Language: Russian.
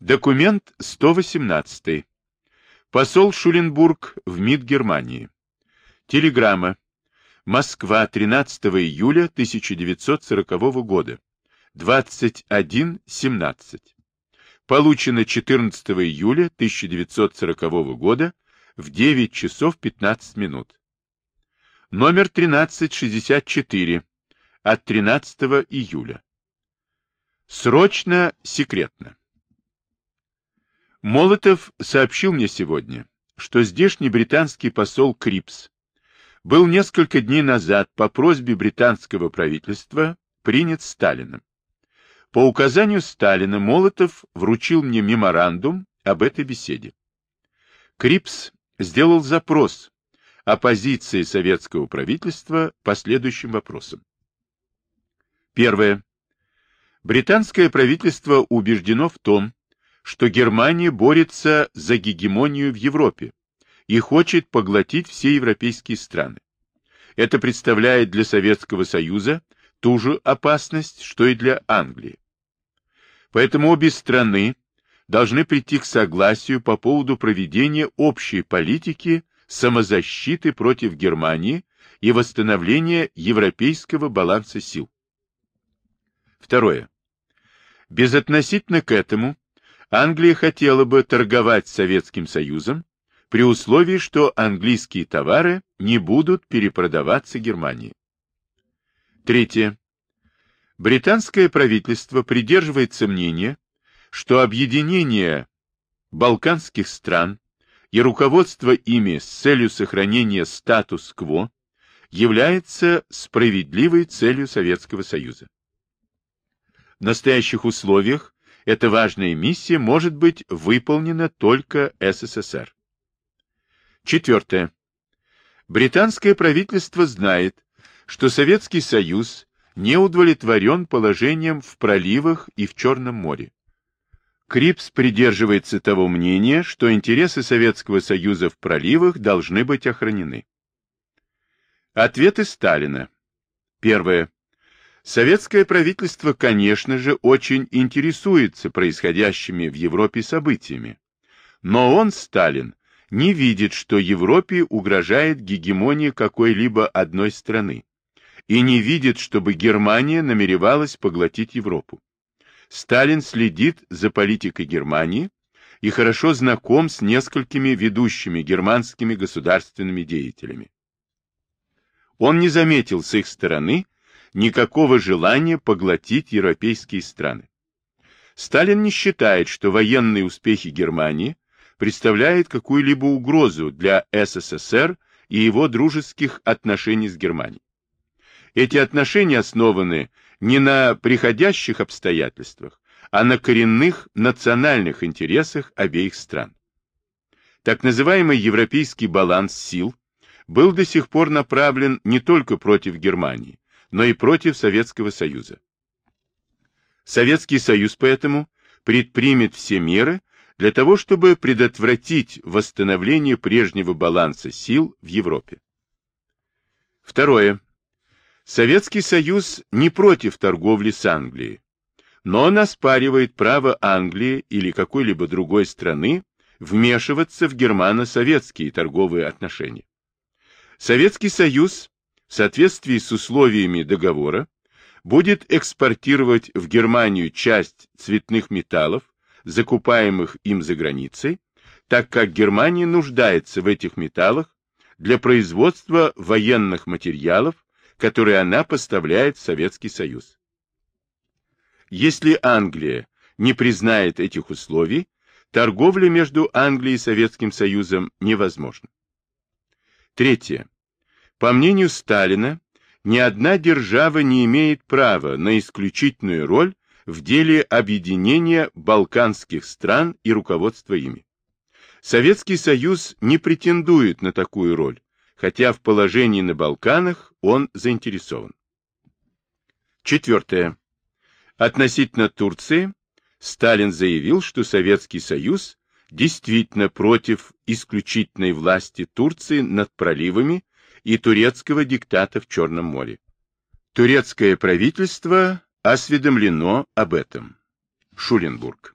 Документ 118. Посол Шуленбург в МИД Германии. Телеграмма. Москва, 13 июля 1940 года. 21.17. Получено 14 июля 1940 года в 9 часов 15 минут. Номер 1364 от 13 июля. Срочно, секретно. Молотов сообщил мне сегодня, что здешний британский посол Крипс был несколько дней назад по просьбе британского правительства принят Сталином. По указанию Сталина Молотов вручил мне меморандум об этой беседе. Крипс сделал запрос о позиции советского правительства по следующим вопросам. Первое. Британское правительство убеждено в том, что Германия борется за гегемонию в Европе и хочет поглотить все европейские страны. Это представляет для Советского Союза ту же опасность, что и для Англии. Поэтому обе страны должны прийти к согласию по поводу проведения общей политики самозащиты против Германии и восстановления европейского баланса сил. Второе. Безотносительно к этому, Англия хотела бы торговать с Советским Союзом при условии, что английские товары не будут перепродаваться Германии. Третье. Британское правительство придерживается мнения, что объединение балканских стран и руководство ими с целью сохранения статус-кво является справедливой целью Советского Союза. В настоящих условиях эта важная миссия может быть выполнена только СССР. Четвертое. Британское правительство знает, что Советский Союз не удовлетворен положением в проливах и в Черном море. Крипс придерживается того мнения, что интересы Советского Союза в проливах должны быть охранены. Ответы Сталина. Первое. Советское правительство, конечно же, очень интересуется происходящими в Европе событиями. Но он, Сталин, не видит, что Европе угрожает гегемония какой-либо одной страны, и не видит, чтобы Германия намеревалась поглотить Европу. Сталин следит за политикой Германии и хорошо знаком с несколькими ведущими германскими государственными деятелями. Он не заметил с их стороны никакого желания поглотить европейские страны. Сталин не считает, что военные успехи Германии представляют какую-либо угрозу для СССР и его дружеских отношений с Германией. Эти отношения основаны не на приходящих обстоятельствах, а на коренных национальных интересах обеих стран. Так называемый европейский баланс сил был до сих пор направлен не только против Германии, но и против Советского Союза. Советский Союз поэтому предпримет все меры для того, чтобы предотвратить восстановление прежнего баланса сил в Европе. Второе. Советский Союз не против торговли с Англией, но он оспаривает право Англии или какой-либо другой страны вмешиваться в германо-советские торговые отношения. Советский Союз в соответствии с условиями договора, будет экспортировать в Германию часть цветных металлов, закупаемых им за границей, так как Германия нуждается в этих металлах для производства военных материалов, которые она поставляет в Советский Союз. Если Англия не признает этих условий, торговля между Англией и Советским Союзом невозможна. Третье. По мнению Сталина, ни одна держава не имеет права на исключительную роль в деле объединения балканских стран и руководства ими. Советский Союз не претендует на такую роль, хотя в положении на Балканах он заинтересован. Четвертое. Относительно Турции, Сталин заявил, что Советский Союз действительно против исключительной власти Турции над проливами и турецкого диктата в Черном море. Турецкое правительство осведомлено об этом. Шуленбург.